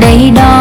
đây đó.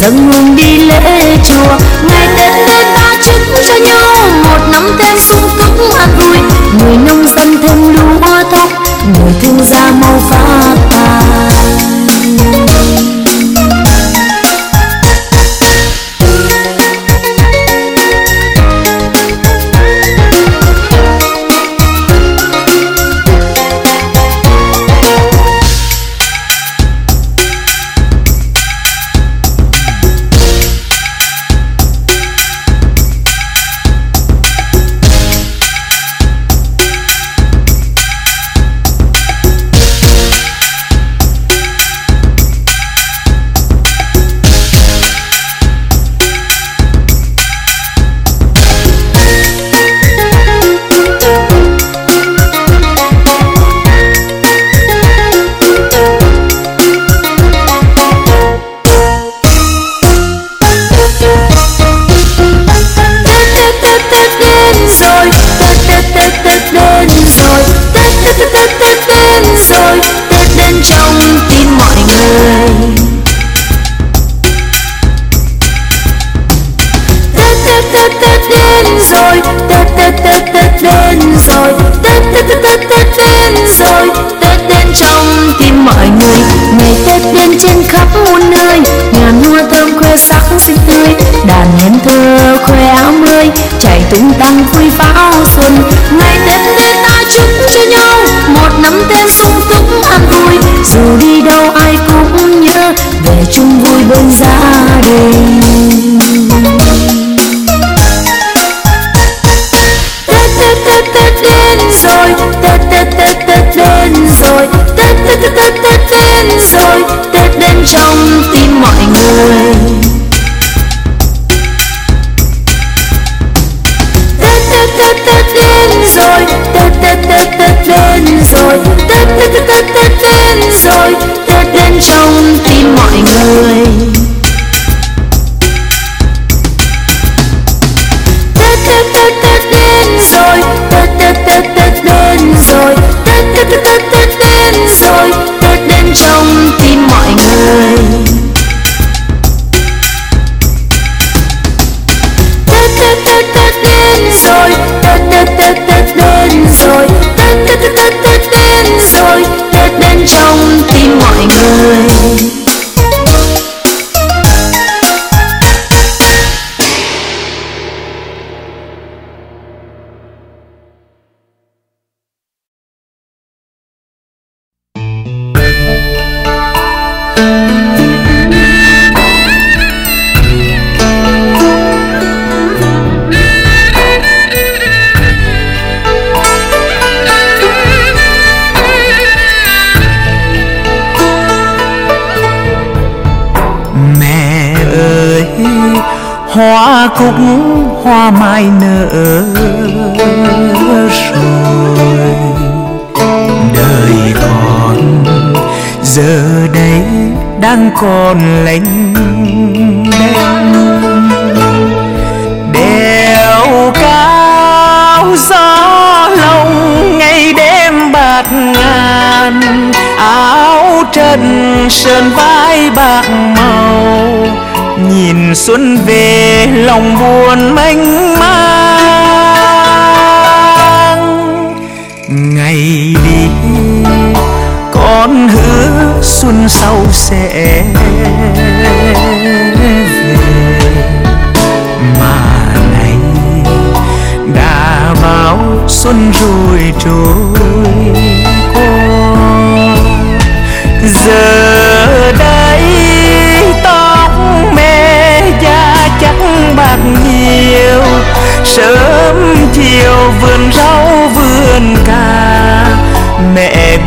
dâng hương đi lễ chùa. Ngày tết tay ta chúc cho nhau một năm thêm sung túc an vui. Người nông dân thêm lúa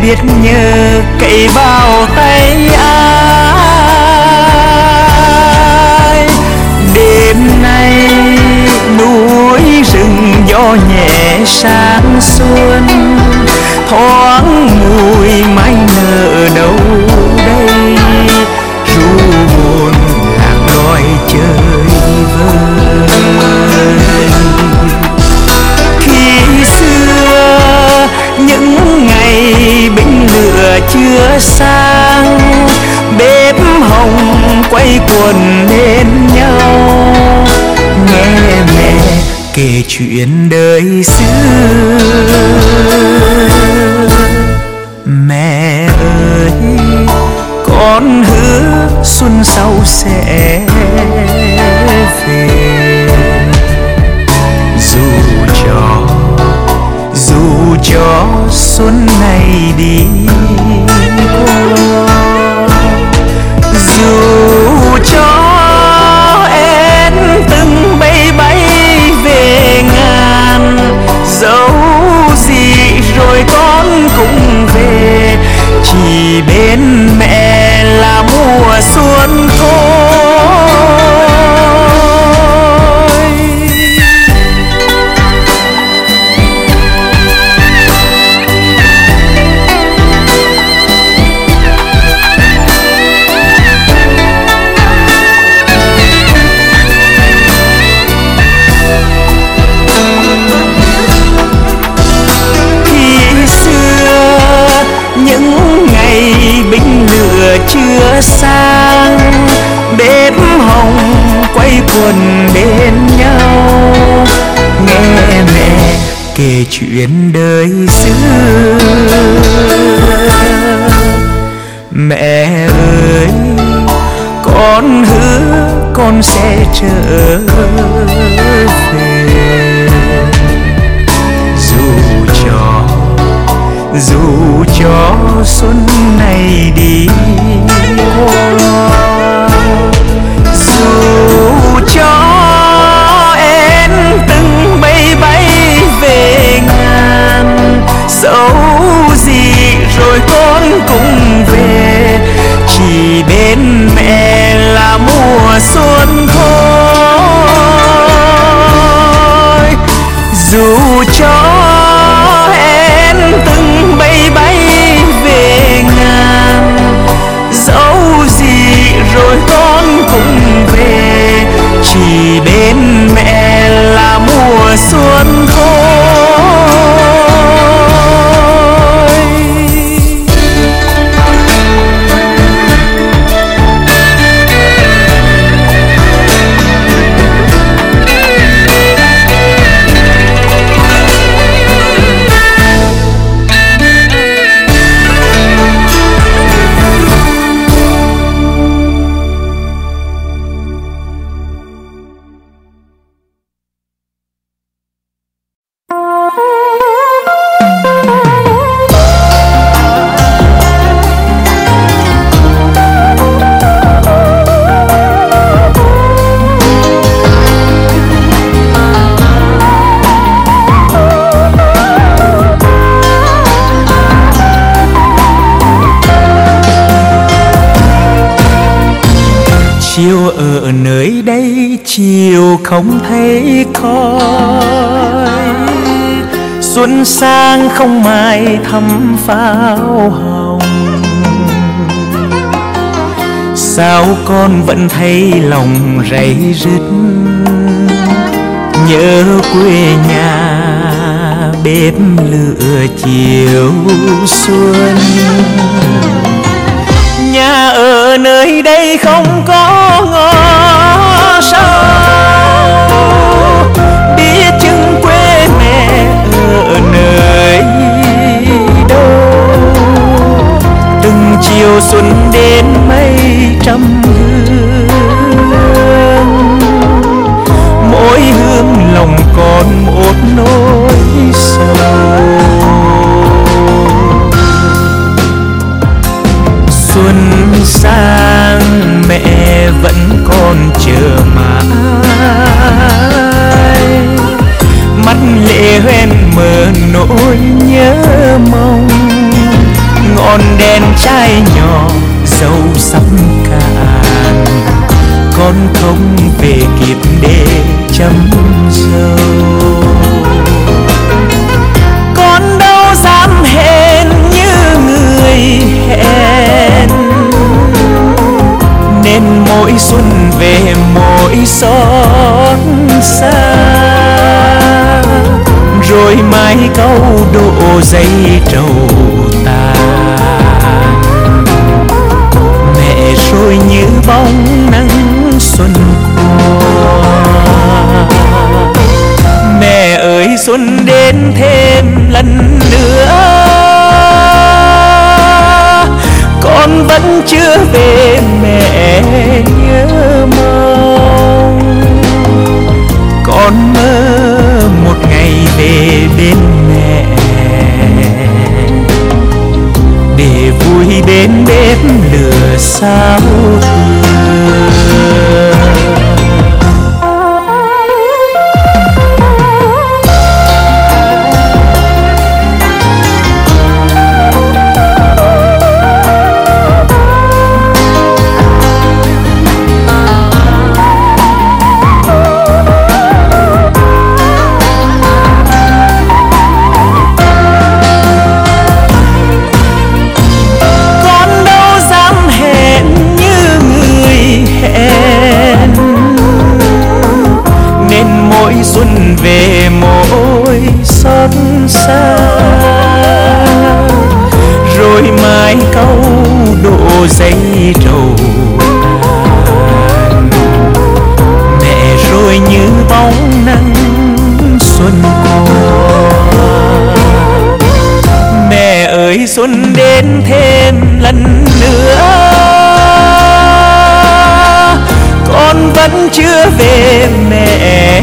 biết nhớ cậy vào tay ai. Đêm nay núi rừng gió nhẹ sáng xuân. kể chuyện đời xưa. chuyện đời xưa. Mẹ ơi, con hứa con sẽ trở về. Dù cho dù cho xuân này đi. qua dẫu gì rồi con cũng về. Chỉ bên mẹ là mùa xuân. sang không mai thắm pháo hồng. Sao con vẫn thấy lòng rầy rứt? Nhớ quê nhà bếp lửa chiều xuân. Nhà ở nơi đây không có ngon xót xa. Rồi mai câu độ dây trầu tàn. Mẹ rồi như bóng nắng xuân qua. Mẹ ơi, xuân đến thêm lần nữa. Con vẫn chưa về mẹ nhớ con mơ một ngày về bên mẹ. Để vui bên bếp lửa sao bao giấy trầu. Tàn mẹ rồi như bóng nắng xuân qua. Mẹ ơi, xuân đến thêm lần nữa. Con vẫn chưa về, mẹ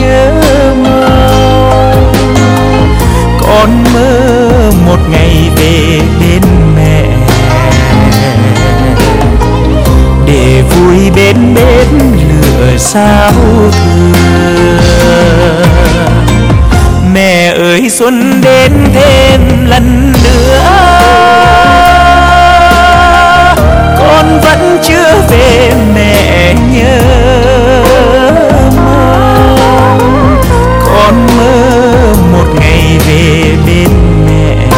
nhớ mơ con mơ một ngày về bên sao thừa. Mẹ ơi, xuân đến thêm lần nữa. Con vẫn chưa về, mẹ nhớ mong con mơ một ngày về bên mẹ.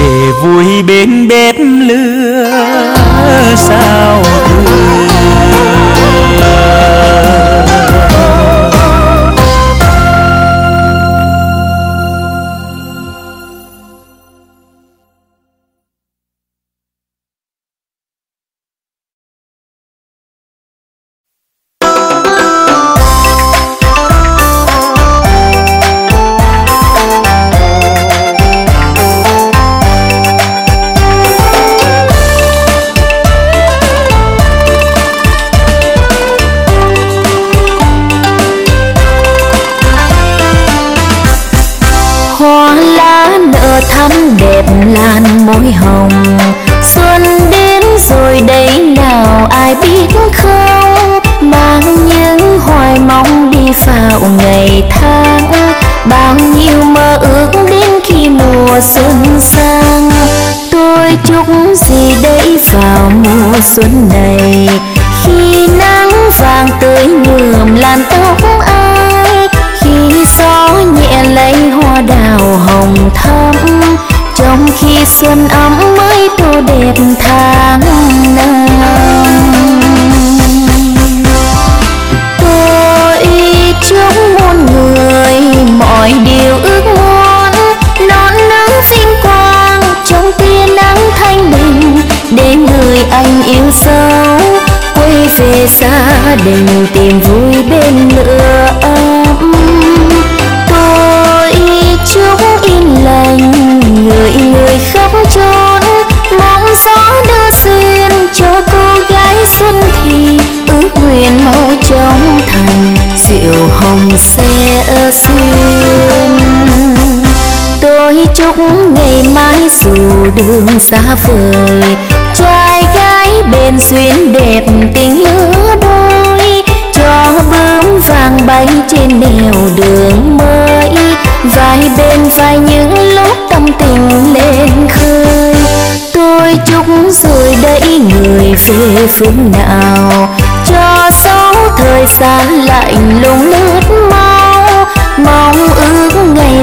Để vui bên bếp lửa, sao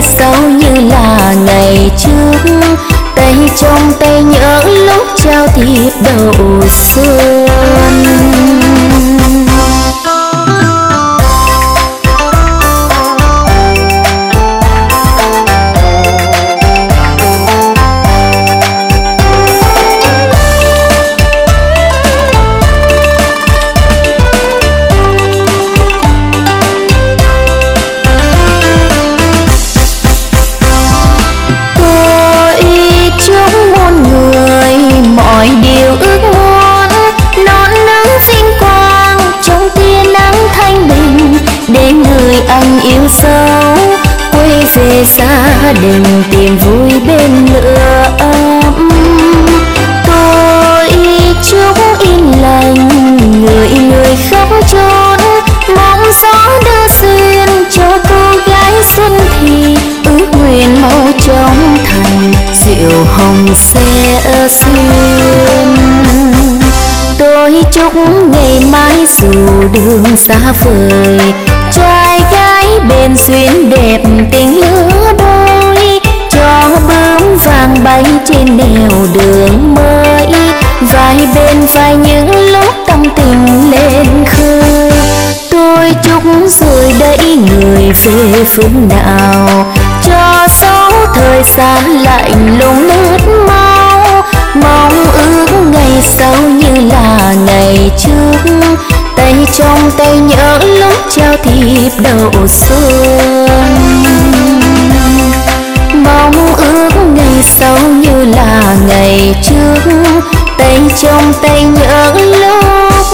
ước như là ngày trước. Tay trong tay nhớ lúc trao thiệp đầu xuân. Đừng đình tìm vui bên lửa ấm. Tôi chúc yên lành, người người khắp chốn, mong gió đưa duyên cho cô gái xuân thì ước nguyện mau chóng thành diệu hồng sẽ xuyên tôi chúc ngày mai dù đường xa vời, trai gái bên duyên đẹp tình người về phương nào. Cho dấu thời gian lạnh lùng nước mau, mong ước ngày sau như là ngày trước. Tay trong tay nhớ lúc trao thiệp đầu xuân mong ước ngày sau như là ngày trước. Tay trong tay nhớ lúc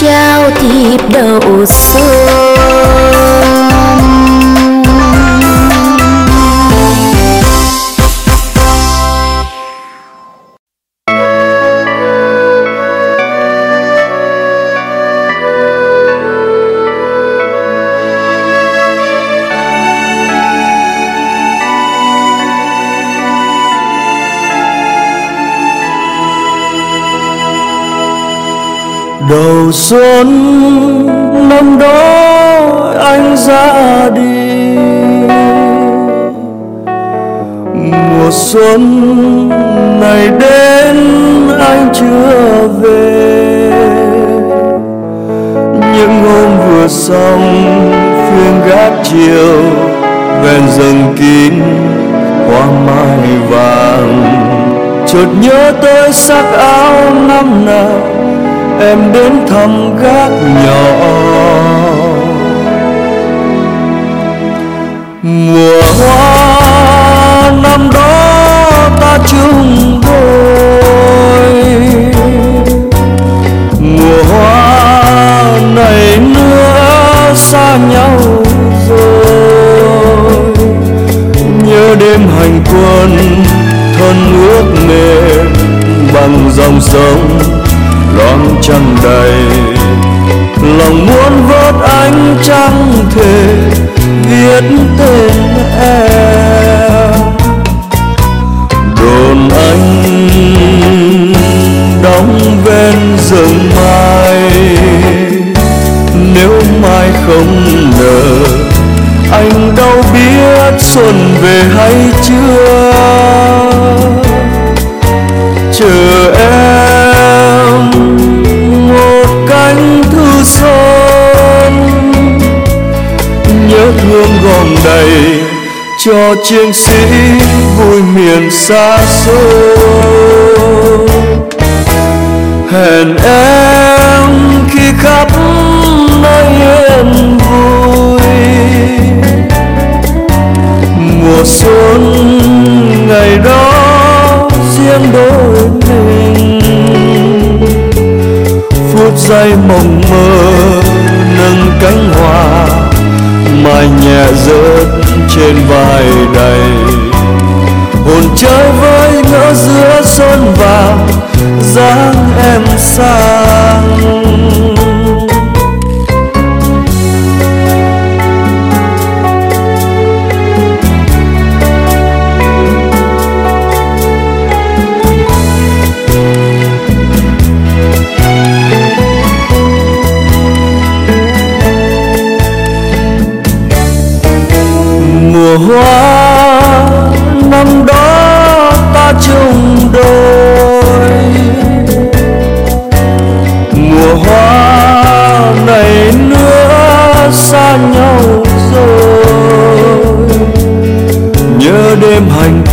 trao thiệp đầu xuân đầu xuân, năm đó anh ra đi. Mùa xuân này đến, anh chưa về. Những hôm vừa xong phương gác chiều ven rừng kín, hoa mai vàng. Chợt nhớ tới sắc áo năm nào em đến thăm gác nhỏ. Mùa hoa năm đó ta chung đôi mùa hoa này nữa xa nhau rồi. Nhớ đêm hành quân, thân ước mềm bằng dòng sông loang trăng đầy. Lòng muốn vớt ánh trăng thể viết tên em. Đồn anh đóng ven rừng mai. Nếu mai không nở anh đâu biết xuân về hay chưa. Chờ em. Thư son nhớ thương gom đầy cho chiến sĩ vui miền xa xôi. Hẹn em khi khắp nơi yên vui. Mùa xuân ngày đó riêng đôi. Phút giây mộng mơ nâng cánh hoa mai nhẹ rớt trên vai đầy. Hồn chơi với ngỡ giữa xuân vàng dáng em sang.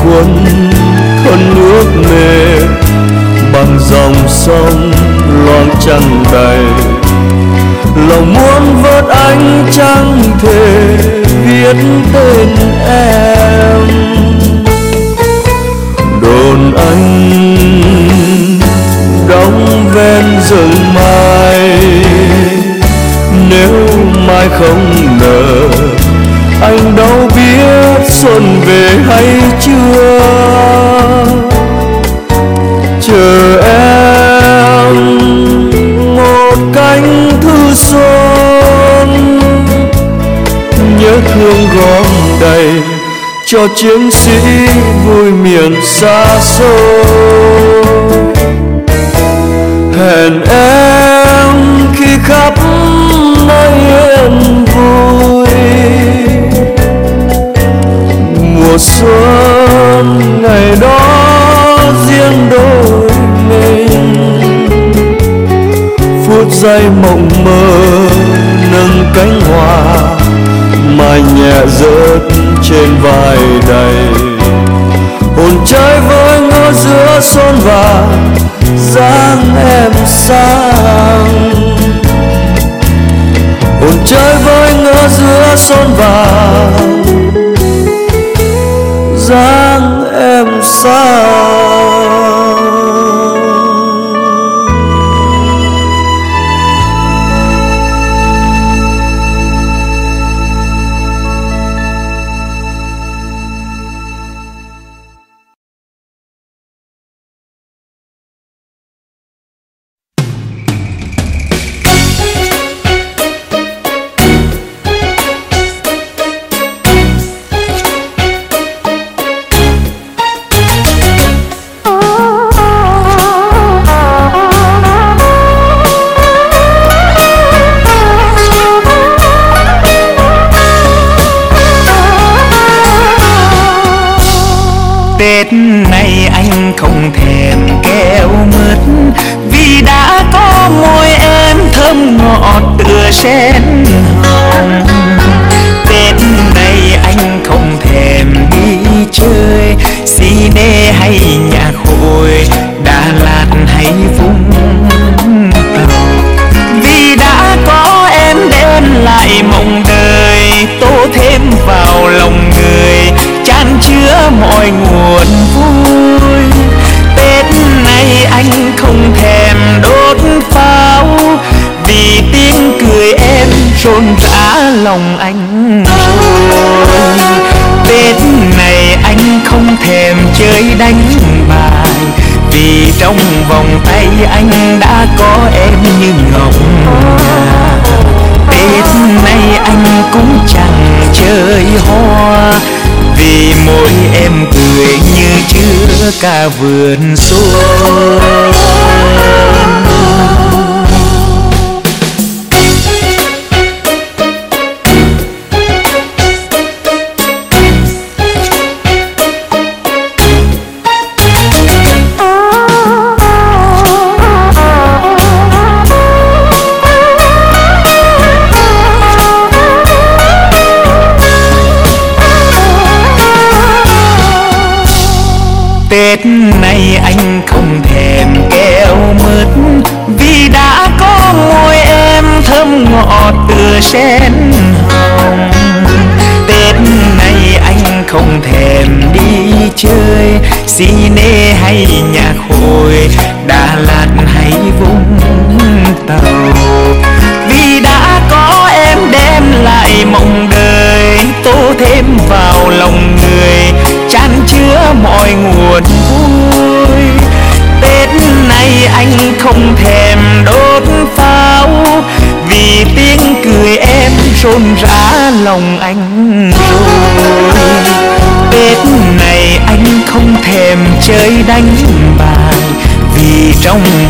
Hành con thân mê, bằng dòng sông loang trăng đầy. Lòng muốn vớt ánh trăng thể viết tên em. Đồn anh đóng ven rừng mai, nếu mai không nở anh đâu biết xuân về hay chưa? Chờ em một cánh thư xuân, nhớ thương gom đầy cho chiến sĩ vui miền xa xôi. Hẹn em khi khắp nơi yên mùa xuân, ngày đó riêng đôi mình. Phút giây mộng mơ nâng cánh hoa mai nhẹ rớt trên vai đầy. Hồn trái với ngỡ giữa son vàng dáng em sang. Hồn trái với ngỡ giữa son vàng dáng em sao?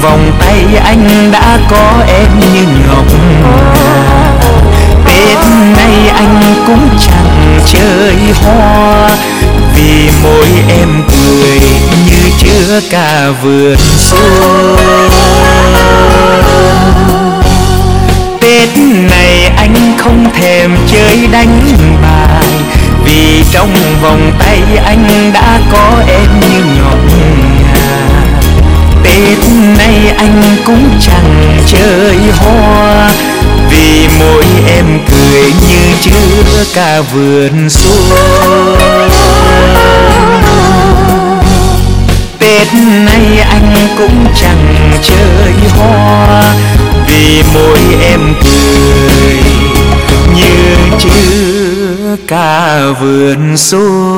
Vòng tay anh đã có em như ngọc. Tết này anh cũng chẳng chơi hoa, Vì môi em cười như chứa cả vườn xuân Tết này anh không thèm chơi đánh bài, Vì trong vòng tay anh đã có em như ngọc Tết nay anh cũng chẳng chơi hoa. Vì môi em cười như chưa cả vườn xuân Tết nay anh cũng chẳng chơi hoa. Vì môi em cười như chưa cả vườn xuân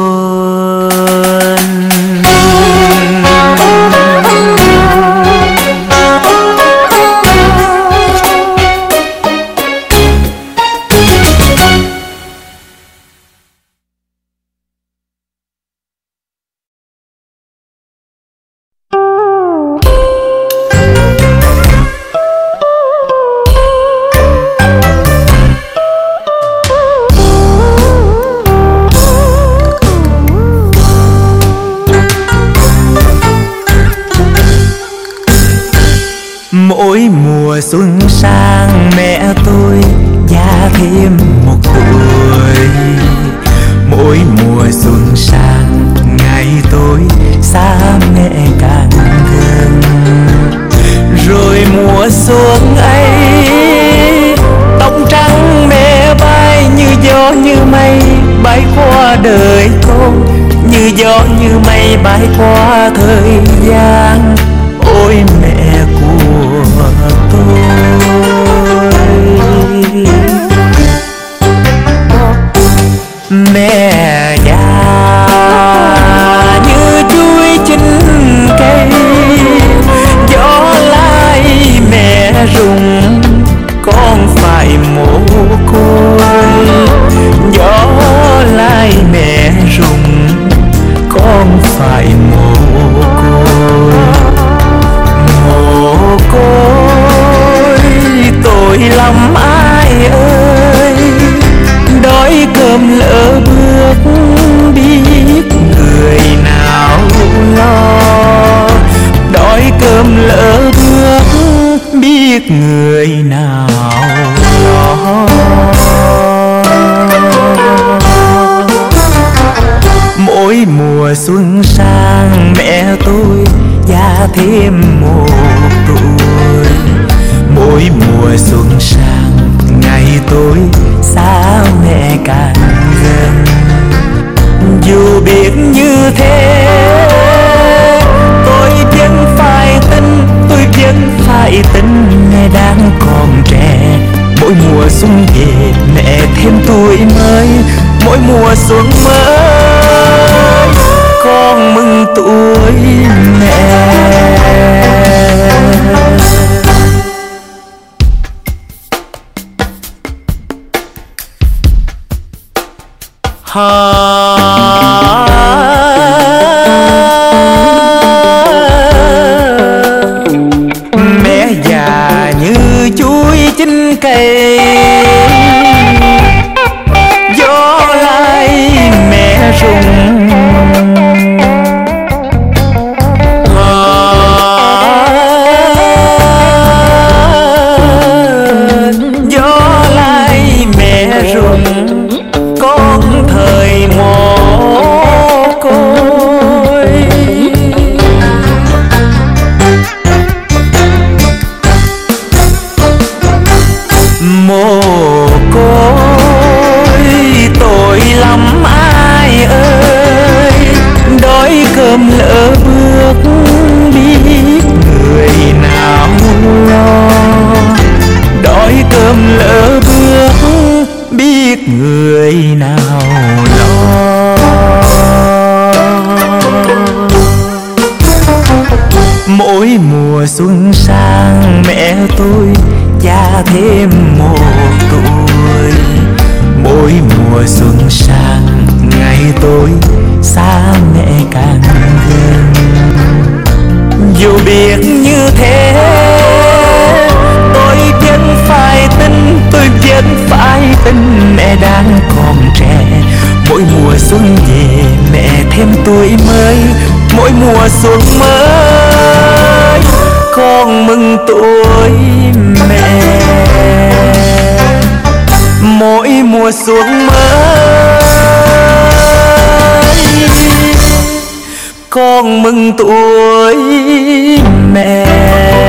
gió như mây bay qua đời con như gió như mây bay qua thời gian. Ôi mẹ của tôi. Mẹ già như chuối trên cây, gió lai mẹ rụng lòng ai ơi? Đói cơm lỡ bước biết người nào lo. Đói cơm lỡ bước biết người nào xuống mới con mừng tuổi mẹ. Mẹ sang mẹ tôi già thêm một tuổi. Mỗi mùa xuân sang, ngày tôi xa mẹ càng gần. Dù biết như thế, tôi vẫn phải tin, tôi vẫn phải tin mẹ đang còn trẻ. Mỗi mùa xuân về mẹ thêm tuổi mới, mỗi mùa xuân mới con mừng tuổi mẹ. Mỗi mùa xuân mới con mừng tuổi mẹ.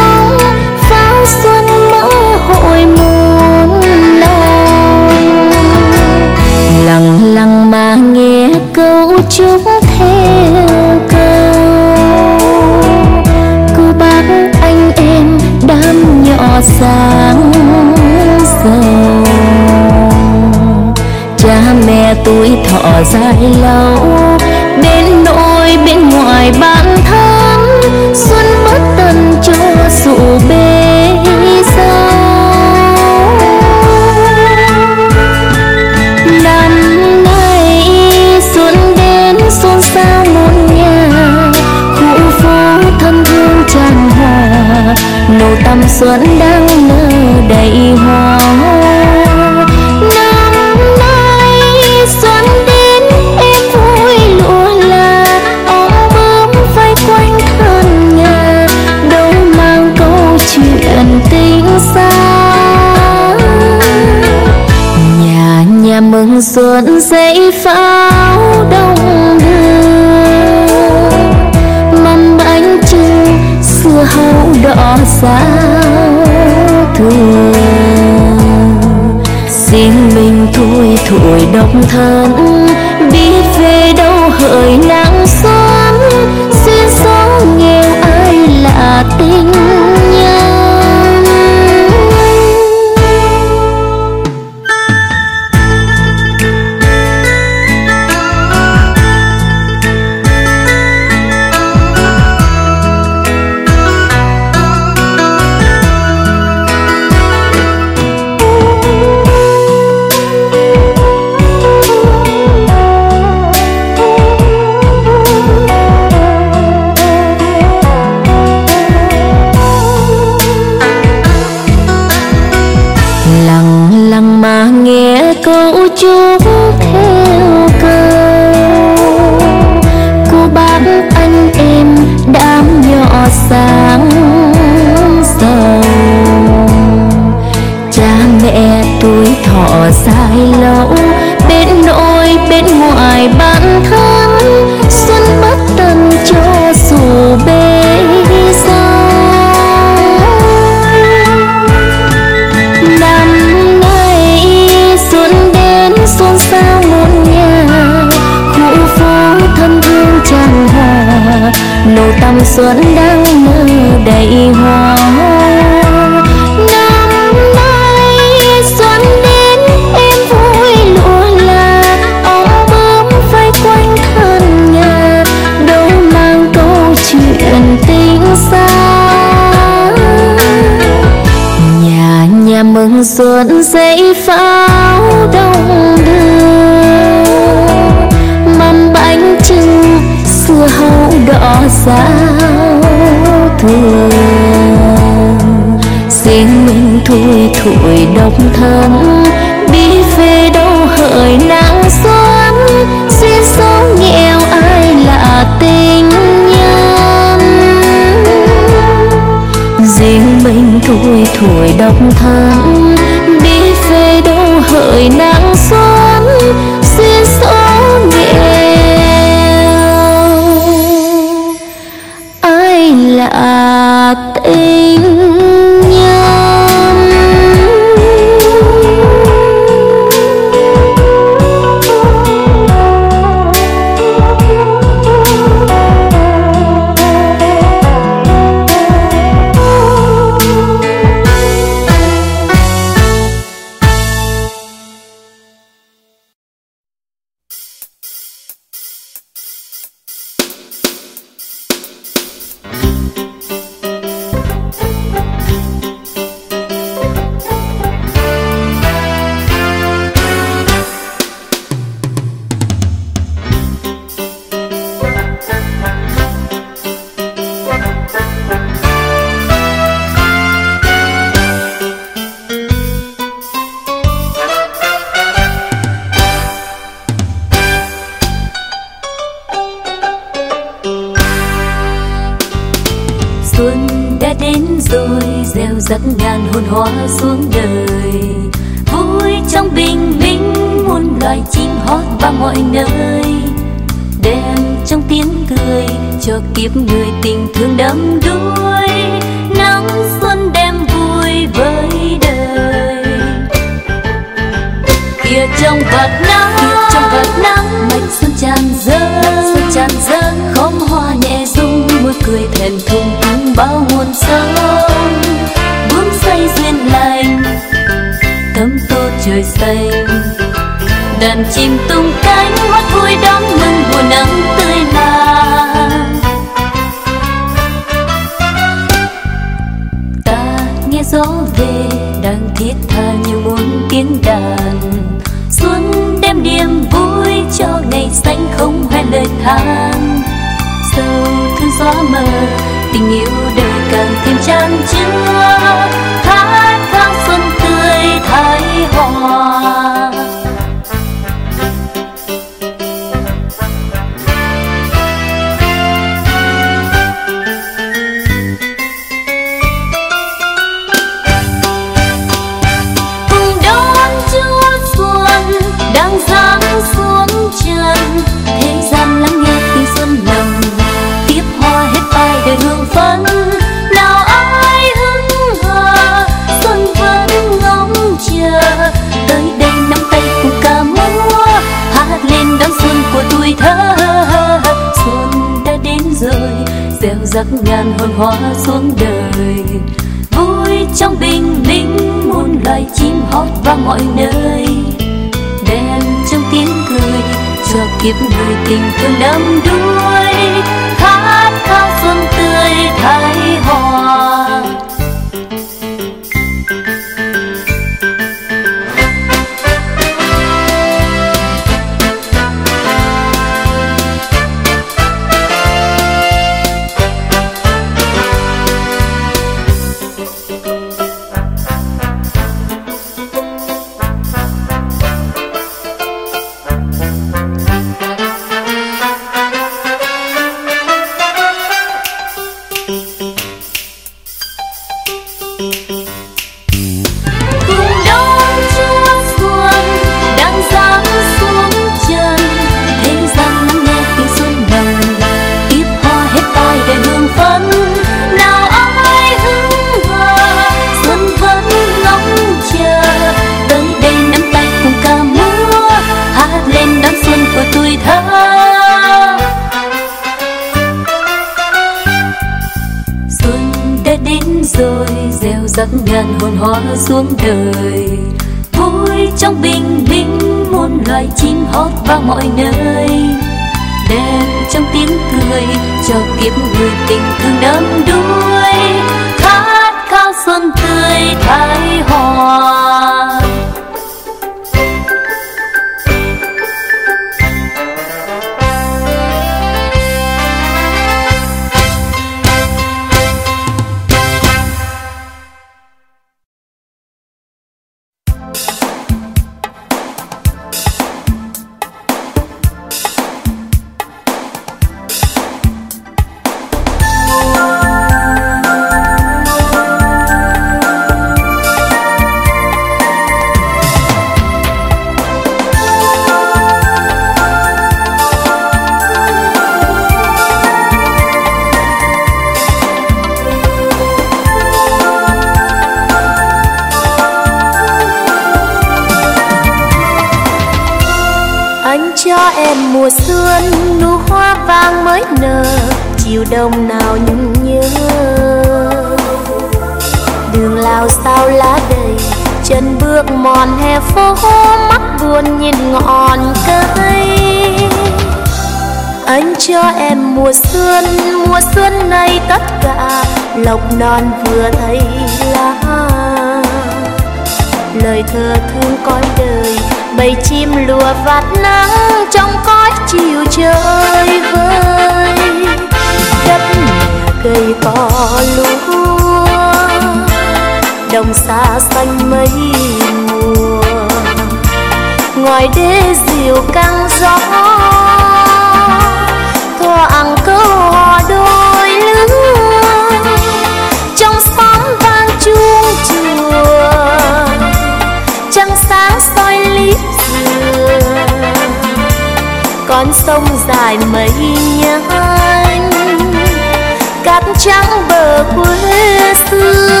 Trắng bờ quê xưa.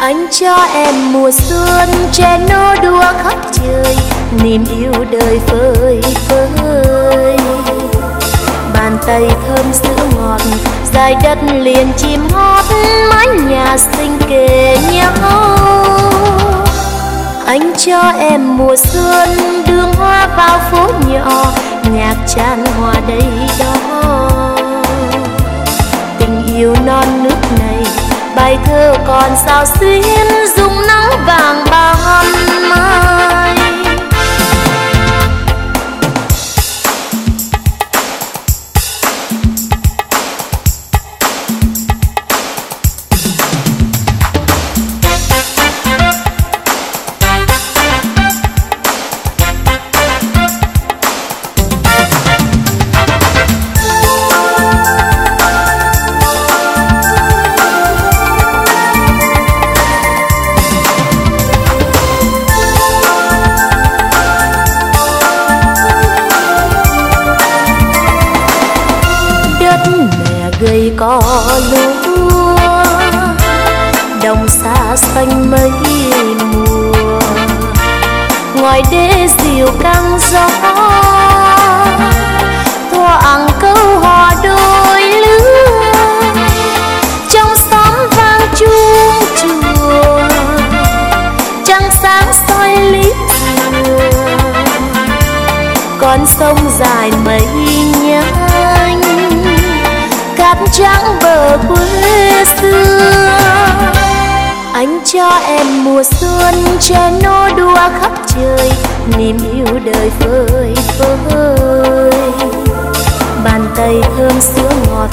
Anh cho em mùa xuân che nô đua khắp trời, niềm yêu đời phơi phới. Bàn tay thơm sữa ngọt, dài đất liền chim hót, mái nhà xinh kề nhau. Anh cho em mùa xuân đường hoa vào phố nhỏ, nhạc tràn hoa đầy đó yêu non nước này. Bài thơ còn sao xuyên dùng nắng vàng ban mai gầy cỏ lúa, đồng xa xanh mấy mùa. Ngoài đê diều căng gió thoảng câu hò đôi lứa. Trong xóm vang chuông chùa, trăng sáng soi lít con sông dài mấy cho em mùa xuân che nô đua khắp trời, niềm yêu đời phơi phới bàn tay thơm sữa ngọt,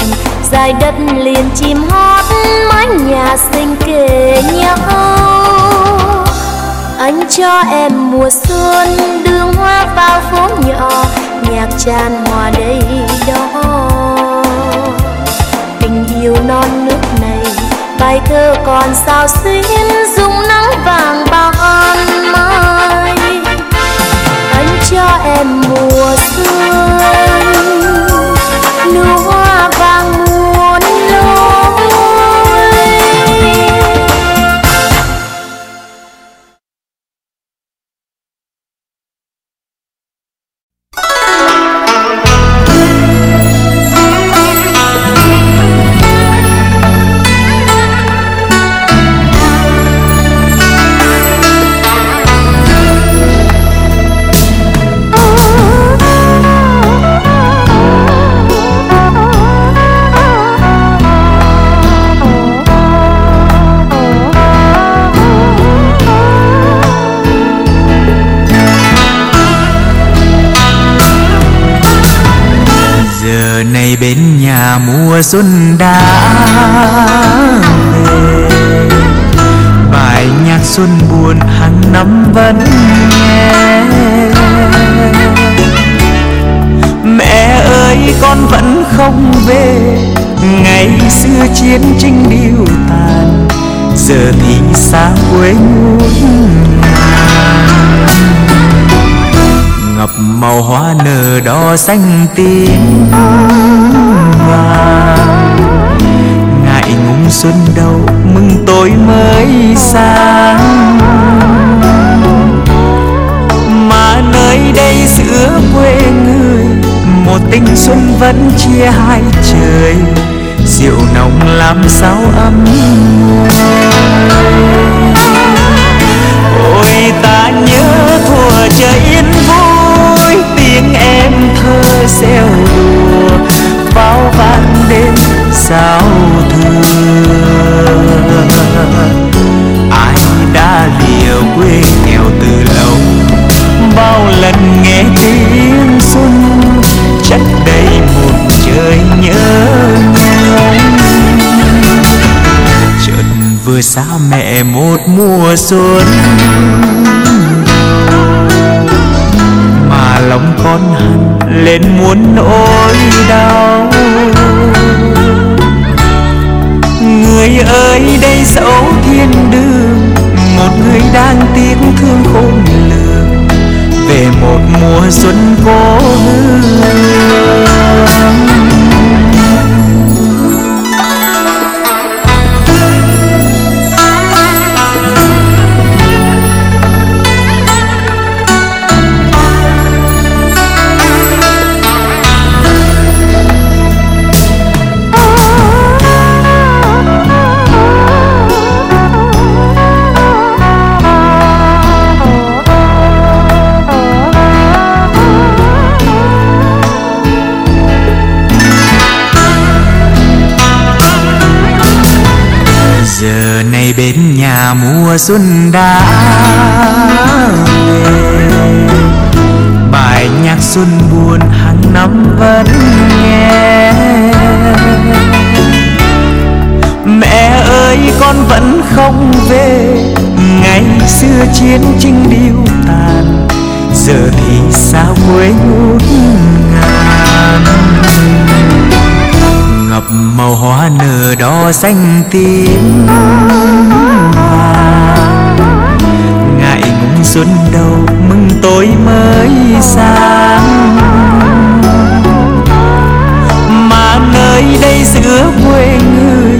dài đất liền chim hót, mái nhà xinh kề nhau. Anh cho em mùa xuân, đường hoa vào phố nhỏ, nhạc tràn hòa đây đó. Tình yêu non nước bài thơ còn sao xuyến dung nắng vàng ban mai. Anh cho em mùa xuân nụ hoa vàng mùa mùa xuân đã về. Bài nhạc xuân buồn hàng năm vẫn nghe. Mẹ ơi, con vẫn không về. Ngày xưa chiến tranh điêu tàn, giờ thì xa quê ngút ngàn ngập màu hoa nở đỏ xanh tím vàng xuân đầu mừng tối mới sáng mà nơi đây giữa quê người, một tình xuân vẫn chia hai trời. Rượu nồng làm sao ấm ôi ta nhớ thua trời yên vui, tiếng em thơ reo đùa bao vang sao giao thừa ai đã lìa quê nghèo từ lâu? Bao lần nghe tiếng xuân chất đầy một trời nhớ nhung chợt vừa xa mẹ một mùa xuân, mà lòng con hằn lên muốn nỗi đau. Người ơi, đây dẫu thiên đường, một người đang tiếc thương khôn lường về một mùa xuân cố hương. Nhà mùa xuân đã về. Bài nhạc xuân buồn hàng năm vẫn nghe. Mẹ ơi, con vẫn không về. Ngày xưa chiến tranh điêu tàn, giờ thì sao quê ngút ngàn? Ngập màu hoa nở đỏ xanh tím ngại ngùng xuân đầu mừng tối mới sáng mà nơi đây giữa quê người,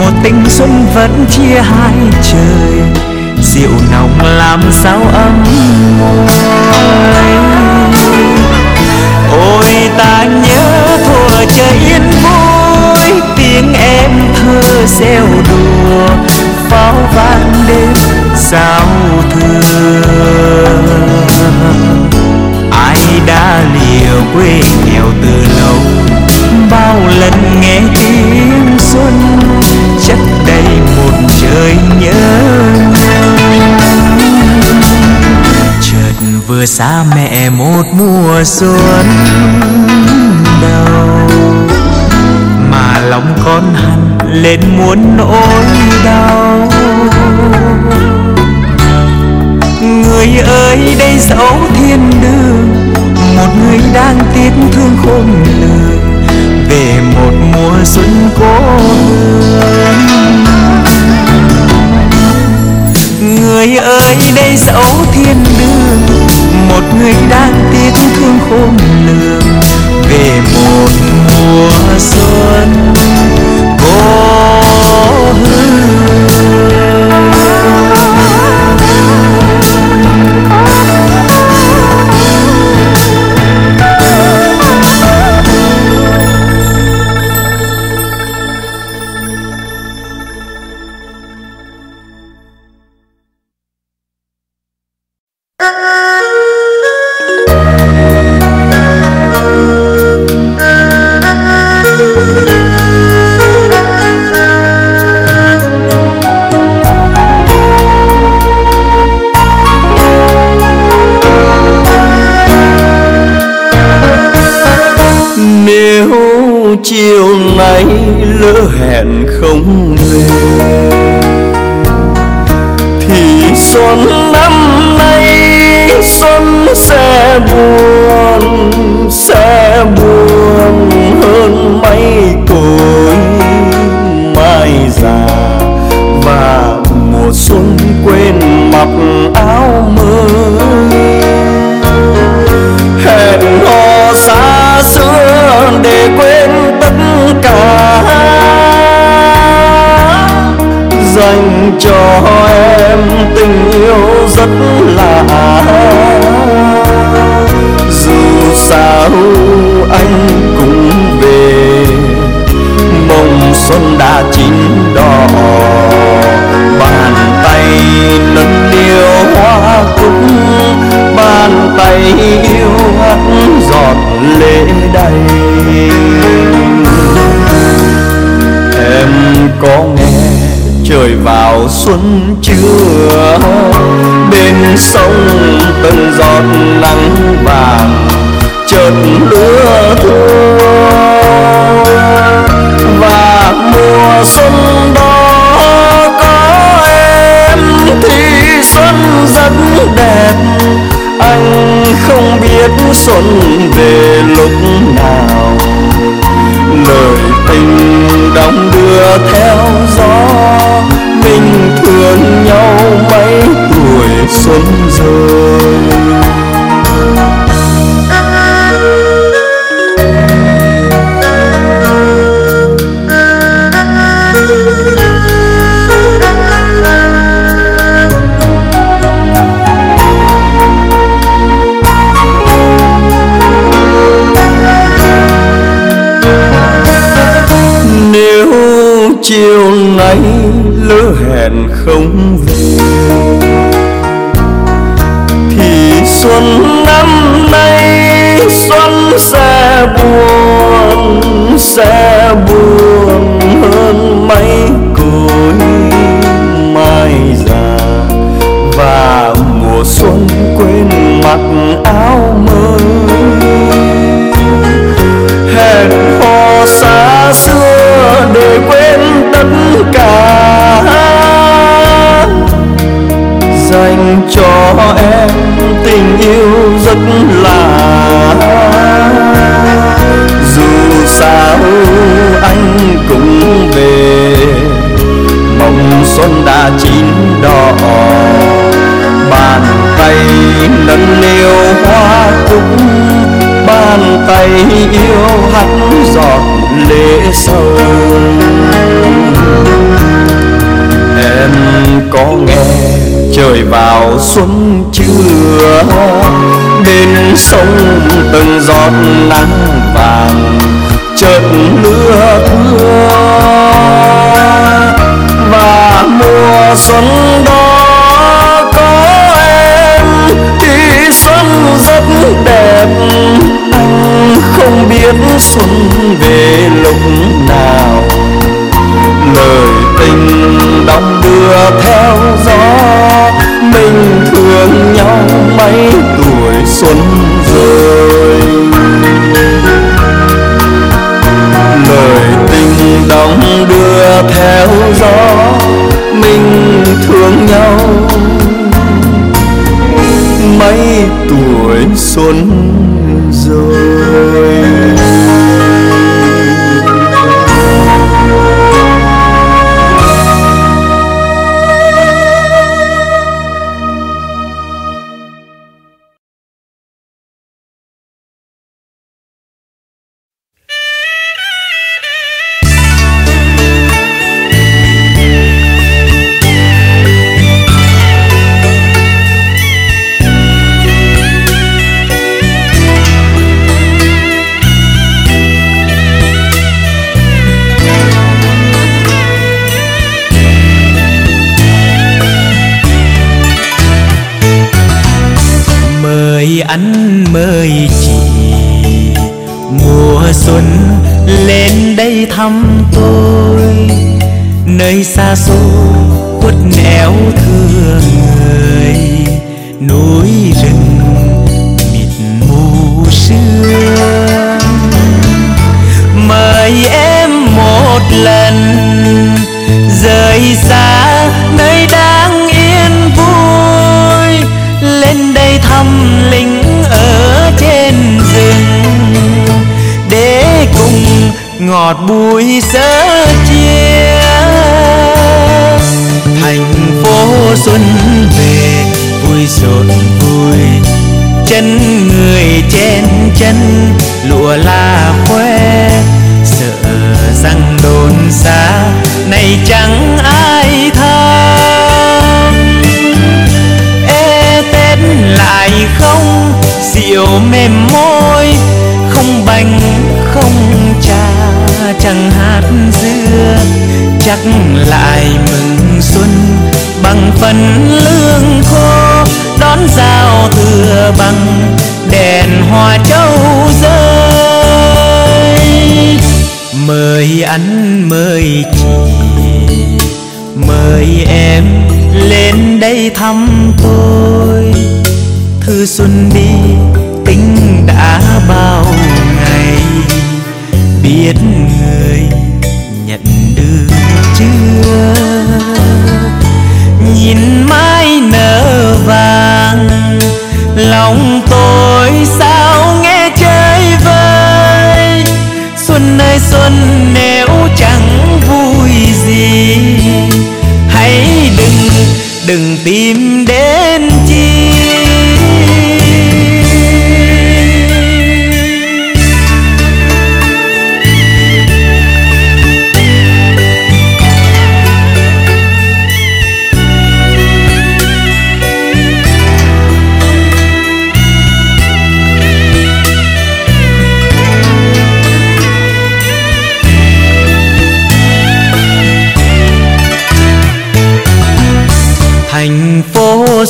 một tình xuân vẫn chia hai trời. Rượu nồng làm sao ấm môi? Ôi ta nhớ thuở trời yên vui, tiếng em thơ reo đùa pháo vang đêm sao thương? Ai đã liều quê nghèo từ lâu? Bao lần nghe tiếng xuân, chất đầy một trời nhớ chợt vừa xa mẹ một mùa xuân đầu lòng con hằn lên muốn nỗi đau. Người ơi, đây dấu thiên đường, một người đang tiếc thương khôn lường về một mùa xuân cố hương người ơi, đây dấu thiên đường, một người đang tiếc thương khôn lường về một mùa xuân. Cố hương em tình yêu rất lạ. Dù sao anh cũng về mộng xuân đã chín đỏ. Bàn tay nâng niu hoa cúc, bàn tay yêu hắt giọt lệ đầy em có nghe trời vào xuân chưa? Bên sông từng giọt nắng vàng chợt mưa thua. Và mùa xuân đó có em thì xuân rất đẹp. Anh không biết xuân về lúc nào lời tình đong đưa theo gió. Mình thương nhau mấy tuổi xuân rồi chiều nay lỡ hẹn không về. Thì xuân năm nay xuân sẽ buồn sẽ buồn hơn mấy cối mai già. Và mùa xuân quên mặt anh yêu rất là dù sao anh cũng về. Mộng xuân đã chín đỏ bàn tay nâng niu hoa cũng, bàn tay yêu hắt giọt lệ sâu em có nghe trời vào xuân chưa mưa, bên sông từng giọt nắng vàng chợt lưa thưa. Và mùa xuân đó có em, thì xuân rất đẹp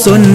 xuân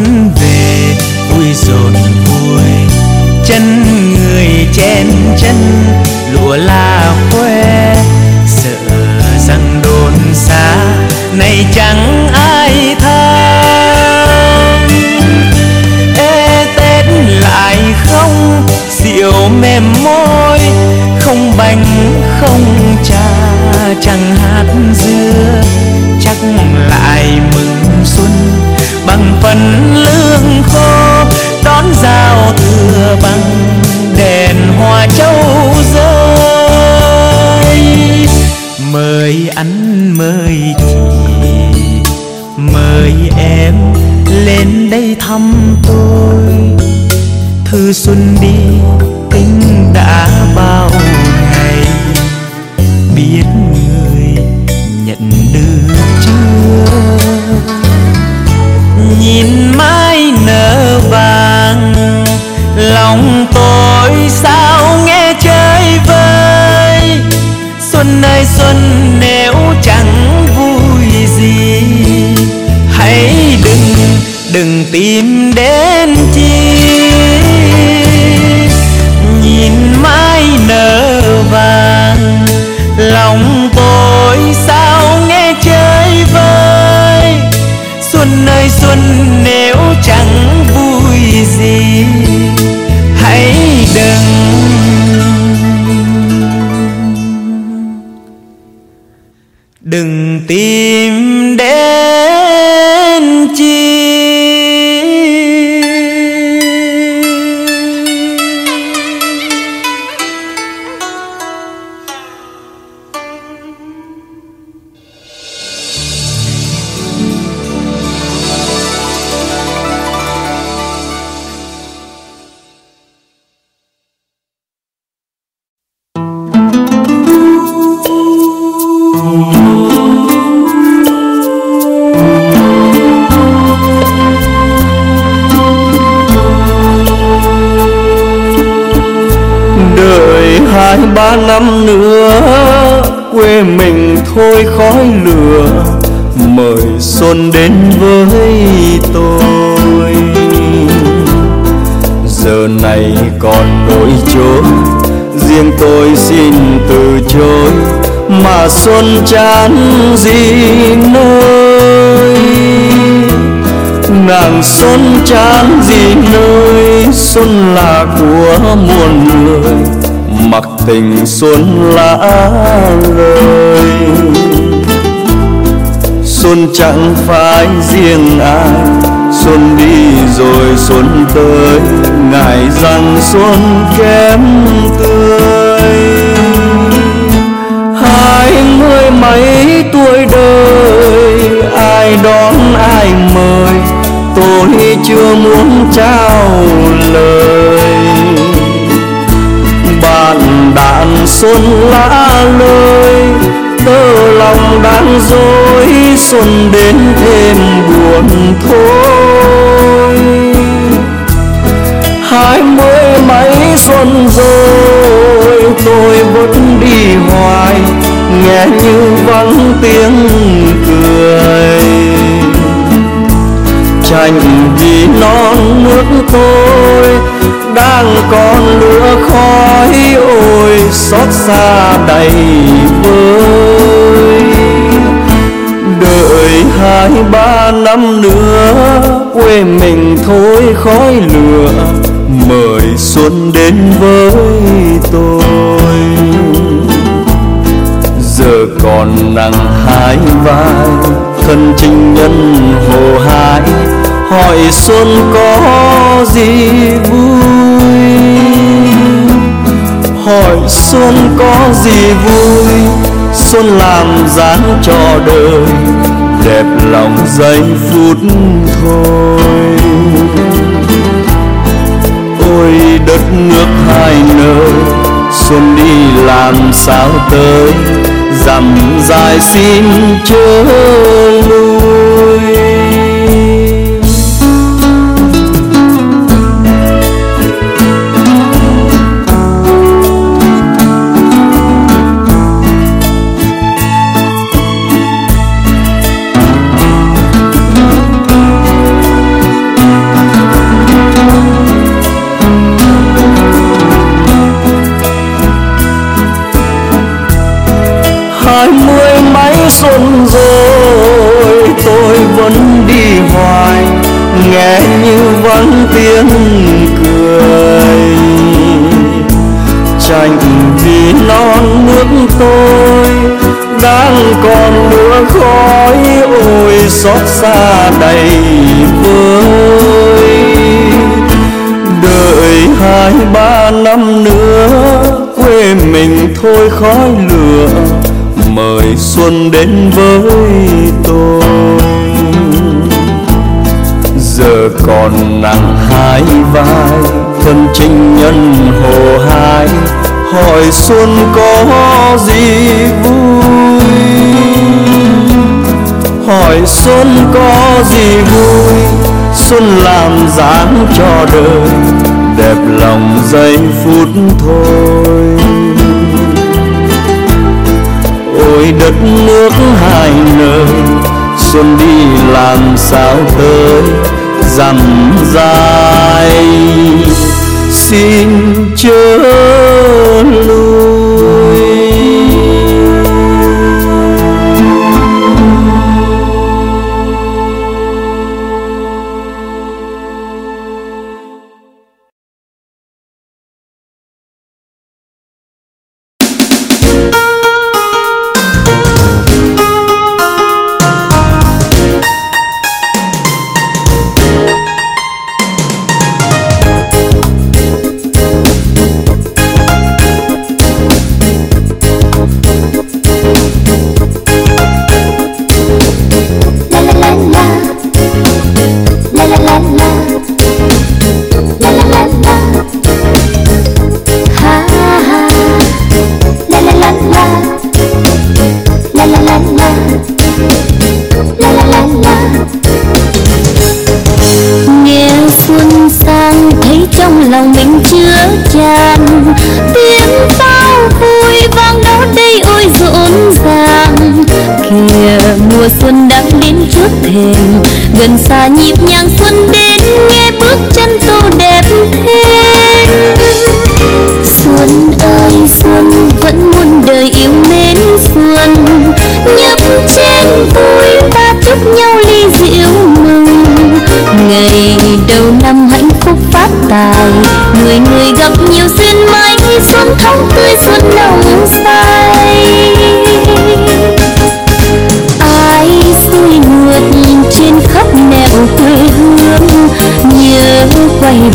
ba năm nữa, quê mình thôi khói lửa, mời xuân đến với tôi. Giờ này còn nỗi chối riêng tôi xin từ chối, mà xuân chán gì nơi? Nàng xuân chán gì nơi? Xuân là của muôn người mặc tình xuân lã lời xuân chẳng phải riêng ai, xuân đi rồi xuân tới. Ngại rằng xuân kém tươi. Hai mươi mấy tuổi đời, ai đón ai mời? Tôi chưa muốn trao lời bạn xuân lá lơi, tơ lòng đang dối xuân đến thêm buồn thôi. Hai mươi mấy xuân rồi tôi vẫn đi hoài nghe như vắng tiếng cười. Tranh vì non nước tôi đang còn lửa khói ôi, xót xa đầy vơi. Đợi hai ba năm nữa, quê mình thôi khói lửa, mời xuân đến với tôi. Giờ còn nặng hai vai, thân trinh nhân hồ hải hỏi xuân có gì vui? Hỏi xuân có gì vui? Xuân làm dáng cho đời, đẹp lòng giây phút thôi. Ôi, đất nước hai nơi, xuân đi làm sao tới? Dặm dài xin chớ lui hai mươi mấy xuân rồi, tôi vẫn đi hoài. Nghe như vẫn tiếng cười. Tranh vì non nước tôi đang còn lửa khói ôi, xót xa đầy vơi. Đợi hai ba năm nữa, quê mình thôi khói lửa mời xuân đến với tôi. Giờ còn nặng hai vai, thân trinh nhân hồ hai. Hỏi xuân có gì vui? Hỏi xuân có gì vui? Xuân làm dáng cho đời, đẹp lòng giây phút thôi. Ôi đất nước hai nơi, xuân đi làm sao tới dặm dài. Xin chớ lui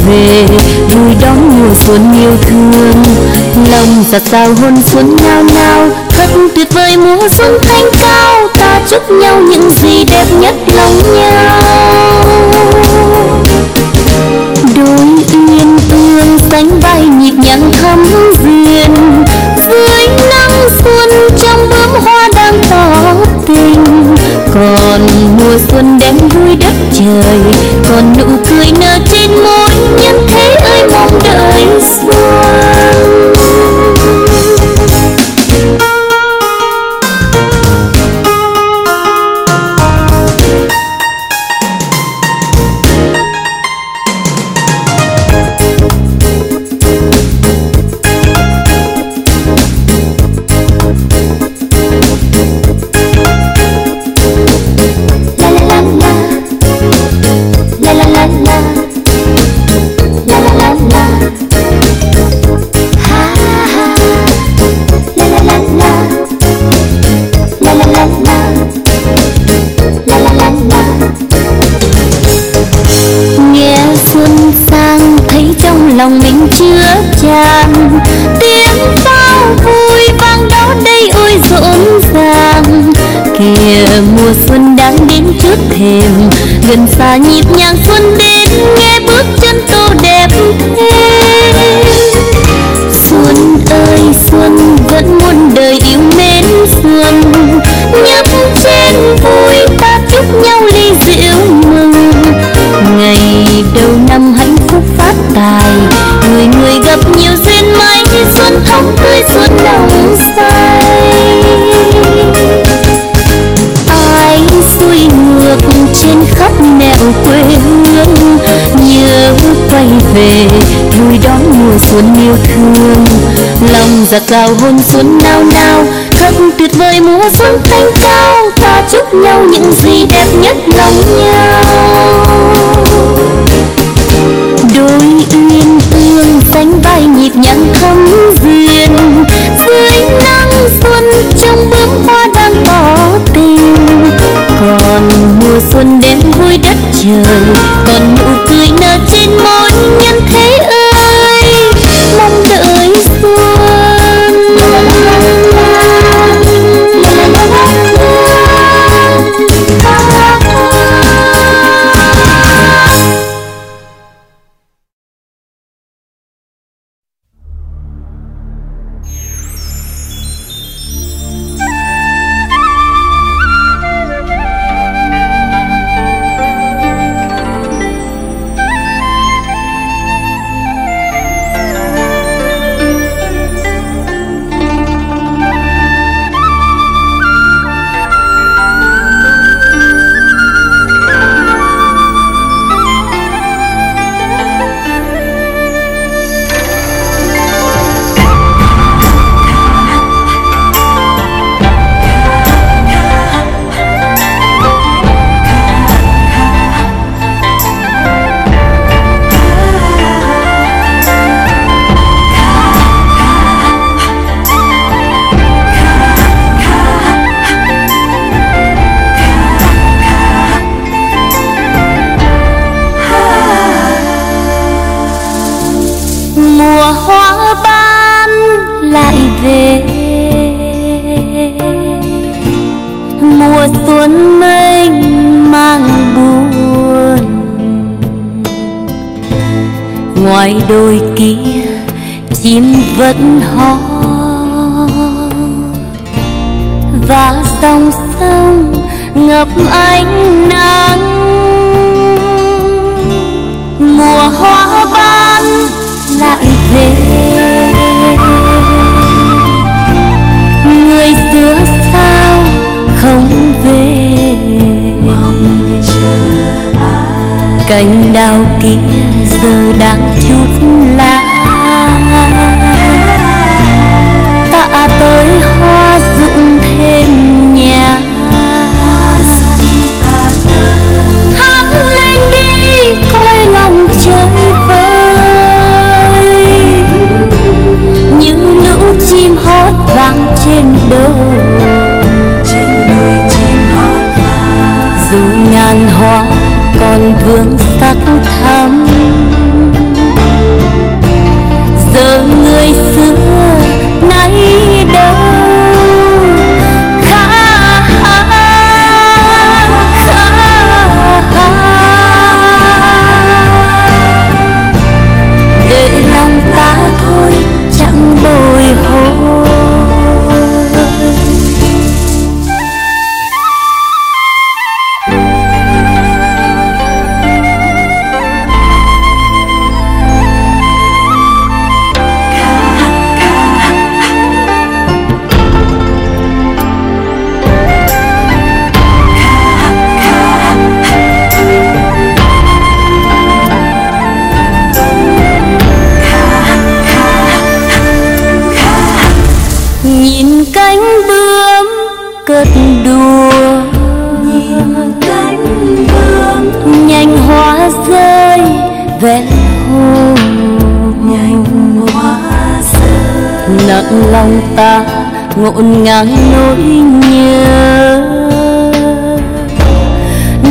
về. Vui đón mùa xuân yêu thương, lòng giặt rào hôn xuân nao nao thật tuyệt vời mùa xuân thanh cao, ta chúc nhau những gì đẹp nhất lòng nhau. Đôi uyên ương sánh vai nhịp nhàng thắm duyên, dưới nắng xuân trong bướm hoa đang tỏ tình. Còn mùa xuân đem vui đất trời, còn nụ cười nở trên môi về. Vui đón mùa xuân yêu thương. Lòng giặt rào hôn xuân nao nao. Thật tuyệt vời mùa xuân thanh cao. Ta chúc nhau những gì đẹp nhất lòng nhau. Đôi uyên ương sánh vai nhịp nhàng thắm duyên. Dưới nắng xuân trong bướm hoa đang tỏ tình. Còn mùa xuân đến vui đất trời. Còn nụ cười nở cất bướm nhanh hoa rơi ven hồ nhanh hoa rơi. Nặng lòng ta ngổn ngang nỗi nhớ.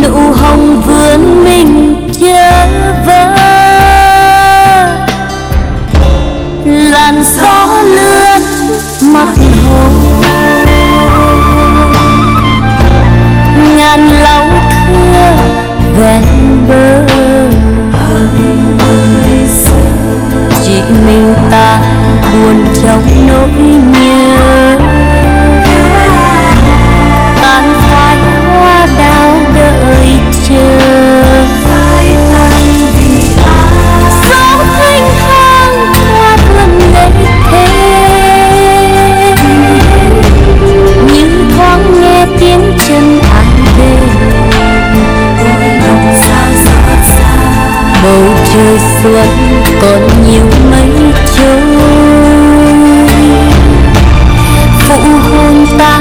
Nụ hồng vươn mình chớ tiếng chân anh về. Bầu trời xuân còn nhiều mây trôi. Phụ hôn ta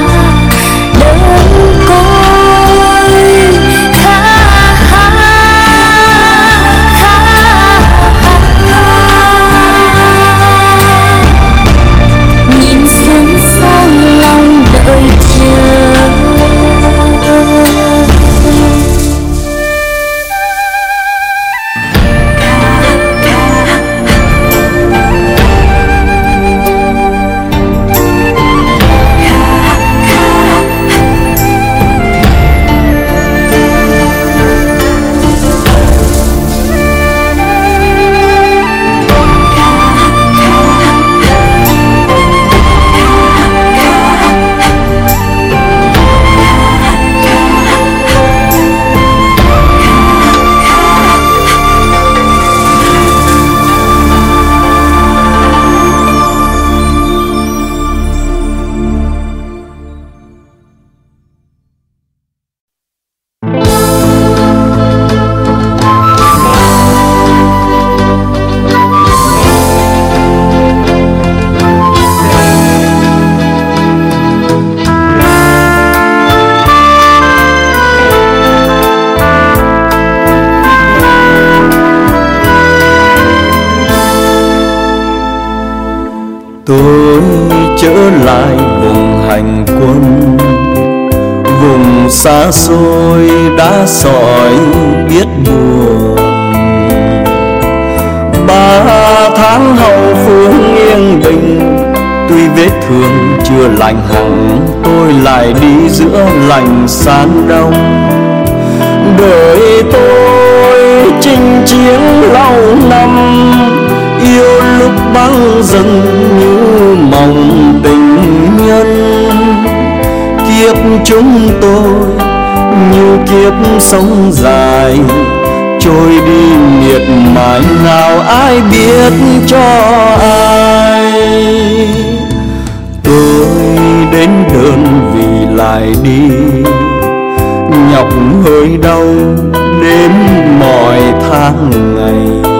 vết thương chưa lành hẳn, tôi lại đi giữa lành san đông. Đời tôi chinh chiến lâu năm, yêu lúc băng dần như mộng tình nhân. Kiếp chúng tôi như kiếp sống dài, trôi đi miệt mài, nào ai biết cho ai tôi đến đơn vì lại đi. Nhọc hơi đau đêm mọi tháng ngày.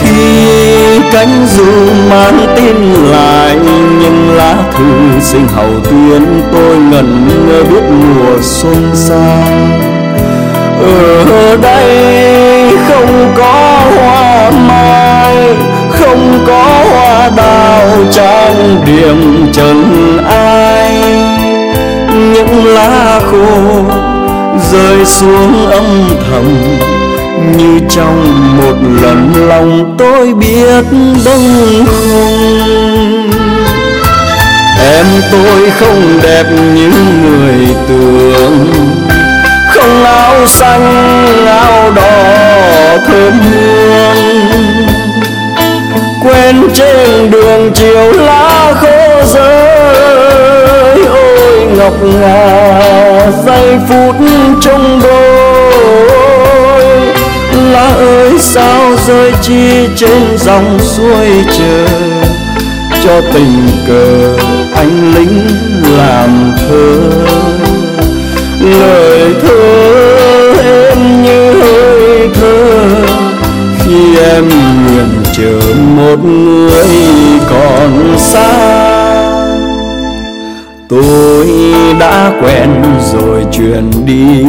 Khi cánh dù mang tin lại nhưng lá thư sinh hậu tuyến tôi ngẩn ngơ biết mùa xuân xa. Ở đây không có hoa mai, không có hoa đào trang điểm trần ai. Những lá khô rơi xuống âm thầm, như trong một lần lòng tôi biết đông không em tôi không đẹp như người tưởng, không áo xanh áo đỏ thơm hương quên trên đường chiều lá khô rơi. Ôi, ngọc ngà, giây phút trong đôi. Lá ơi, sao rơi chi trên dòng suối chờ? Cho tình cờ anh lính làm thơ. Lời thơ khi em nguyện chờ một người còn xa. Tôi đã quen rồi chuyển đi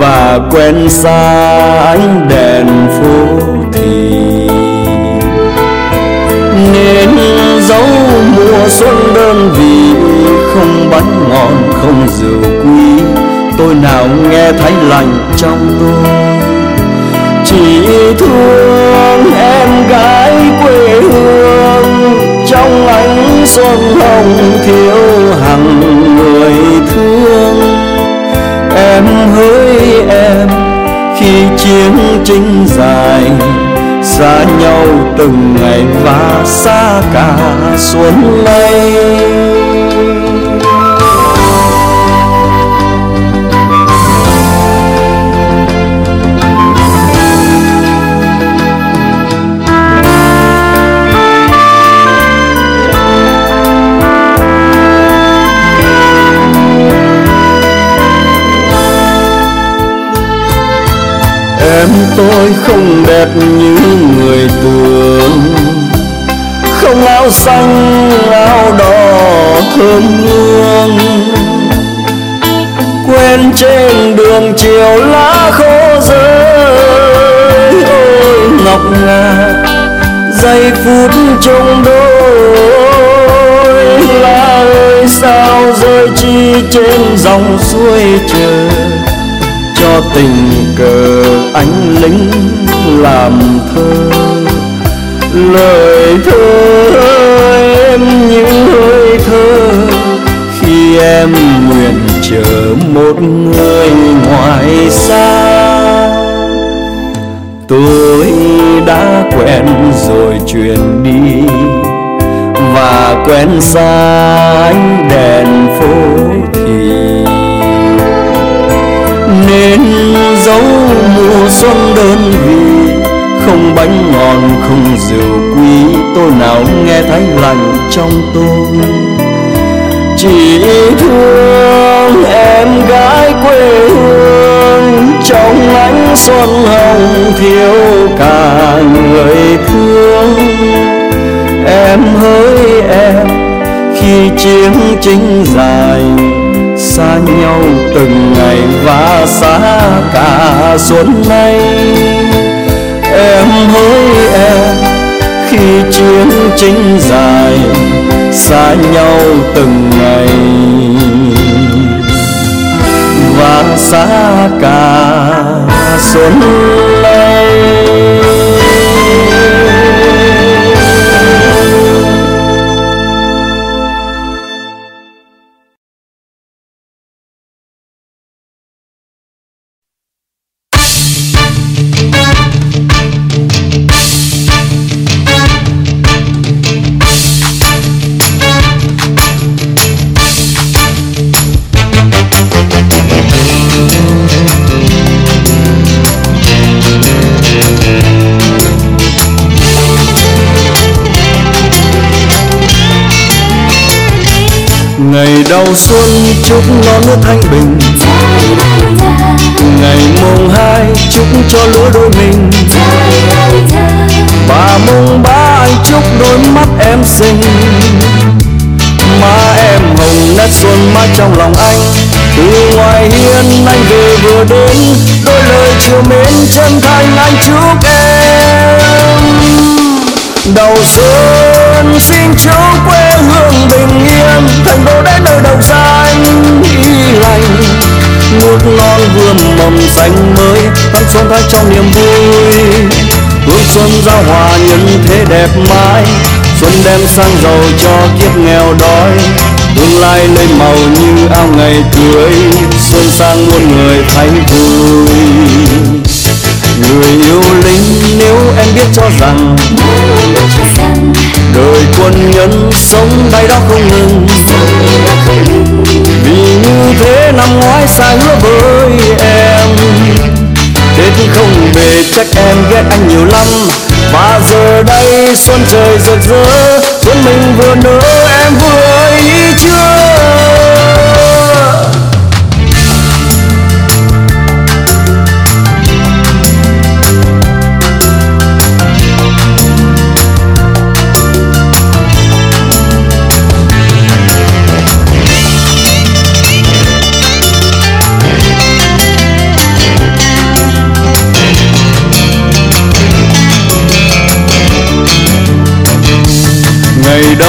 và quen xa ánh đèn phố thì nên dấu mùa xuân đơn vị không bánh ngon không rượu quý. Tôi nào nghe thấy lành trong tôi chỉ thương em gái quê hương. Trong ánh xuân hồng thiếu hằng người thương. Em hỡi em khi chiến tranh dài, xa nhau từng ngày và xa cả xuân nay. Tôi không đẹp như người tưởng. Không áo xanh, áo đỏ, thơm hương. Quên trên đường chiều lá khô rơi. Ôi, ngọc ngà, giây phút trong đôi. Lá ơi, sao rơi chi trên dòng suối chờ cho tình cờ anh lính làm thơ. Lời thơ em như hơi thơ. Khi em nguyện chờ một người ngoài xa. Tôi đã quen rồi chuyển đi, và quen xa ánh đèn phố thì dấu mùa xuân đơn vị, không bánh ngon không rượu quý. Tôi nào nghe thấy lành trong tôi. Chỉ thương em gái quê hương, trong ánh xuân hồng thiếu cả người thương. Em hỡi em khi chiến tranh dài xa nhau từng ngày và xa cả xuân nay. Em hỡi em, khi chiến tranh dài, xa nhau từng ngày. Và xa cả xuân nay. Đến, đôi lời chiều mến chân thành anh chúc em. Đầu xuân xin chúc quê hương bình yên, thành đô đến nơi đồng xanh y lành. Nước non vườn mầm xanh mới tăng xuân thay trong niềm vui. Hương xuân giao hòa nhân thế đẹp mãi, xuân đem sang giàu cho kiếp nghèo đói tương lai lên màu như ao ngày cưới, xuân sang muôn người thấy vui. Người yêu lính nếu em biết cho rằng, đời quân nhân sống đây đó không ngừng. Vì như thế năm ngoái sai hứa với em Tết không về chắc em ghét anh nhiều lắm. Và giờ đây xuân trời rực rỡ Xuân mình vừa nở em vừa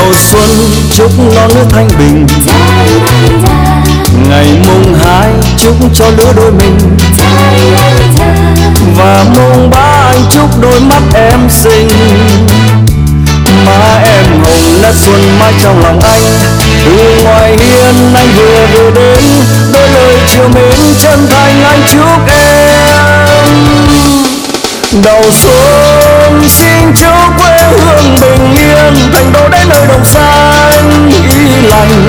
đầu xuân chúc non nước thanh bình. Ngày mùng hai chúc cho lứa đôi mình. Và mùng ba anh chúc đôi mắt em xinh. Má em hồng nét xuân mãi trong lòng anh. Từ ngoài hiên anh vừa vừa đến, đôi lời chiều mến chân thành anh chúc em. Đầu xuân xin chúc quê hương bình yên, thành đô đến nơi đồng xanh y lành.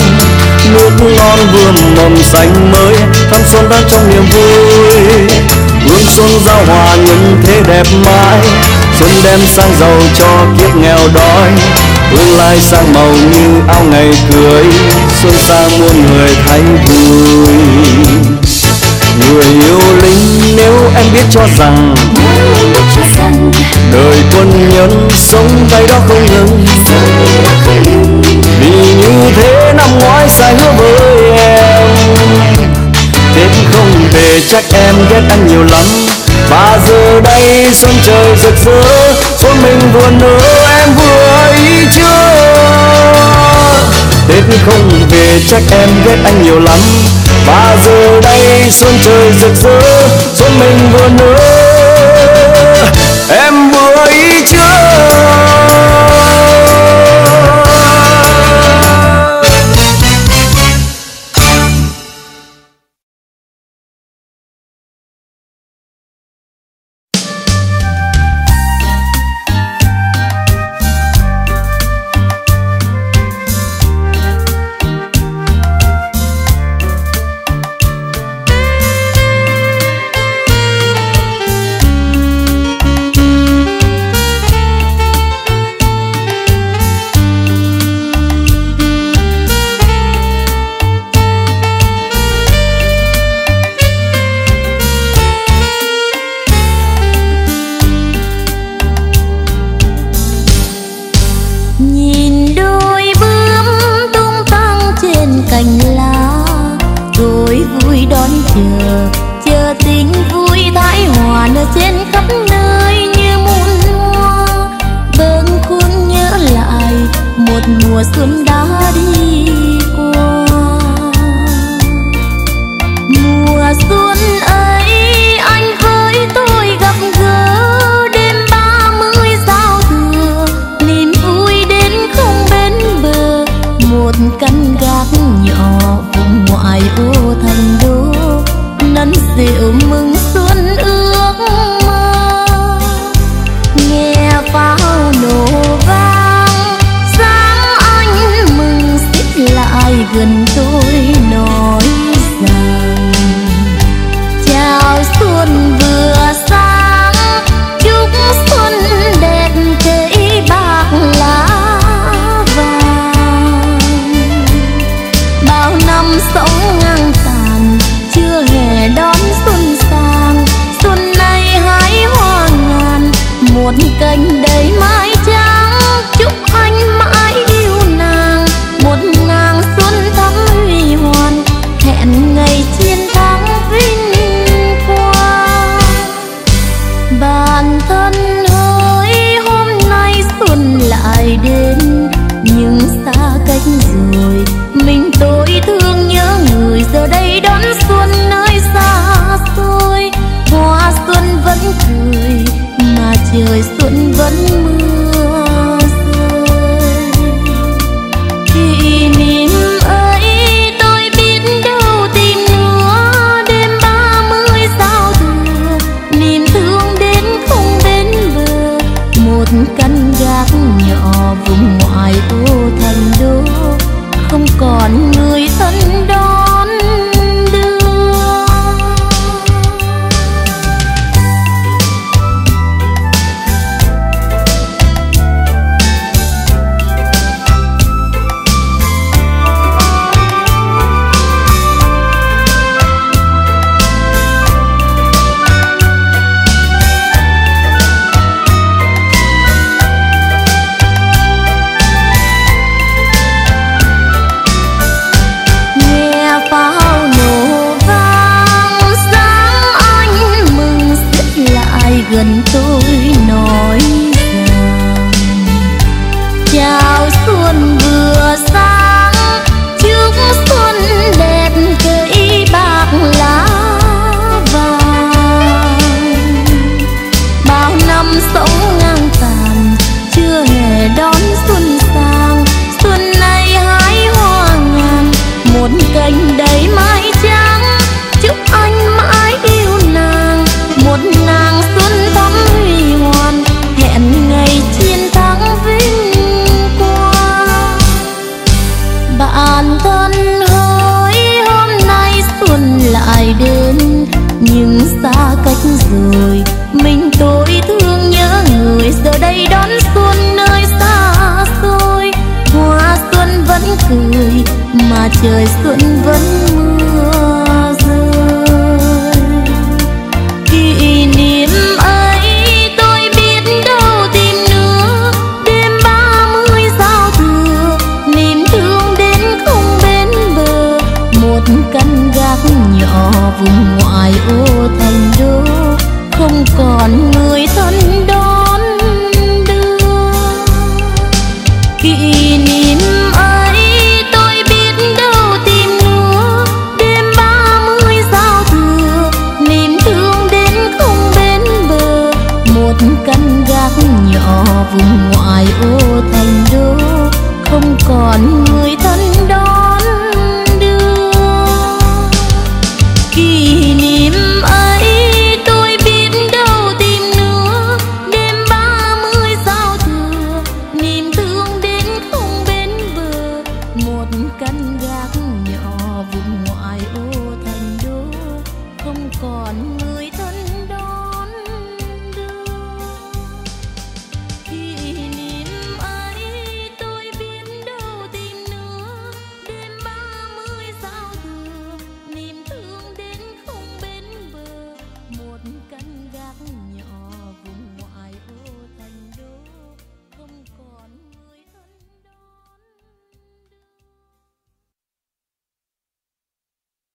Nước non vườn mầm xanh mới thăm xuân đang trong niềm vui. Hương xuân giao hòa những thế đẹp mãi, xuân đem sang giàu cho kiếp nghèo đói. Tương lai sang màu như áo ngày cưới, xuân sang muôn người thấy vui. Người yêu lính, nếu em biết cho rằng đời quân nhân sống đây đó không ngừng. Vì như thế năm ngoái sai hứa với em. Tết không về chắc em ghét anh nhiều lắm. Và giờ đây xuân trời rực rỡ xuân mình vừa nở em vừa ý chưa? Tết không về chắc em ghét anh nhiều lắm. Và giờ đây xuân trời rực rỡ Xuân mình vừa nở vừa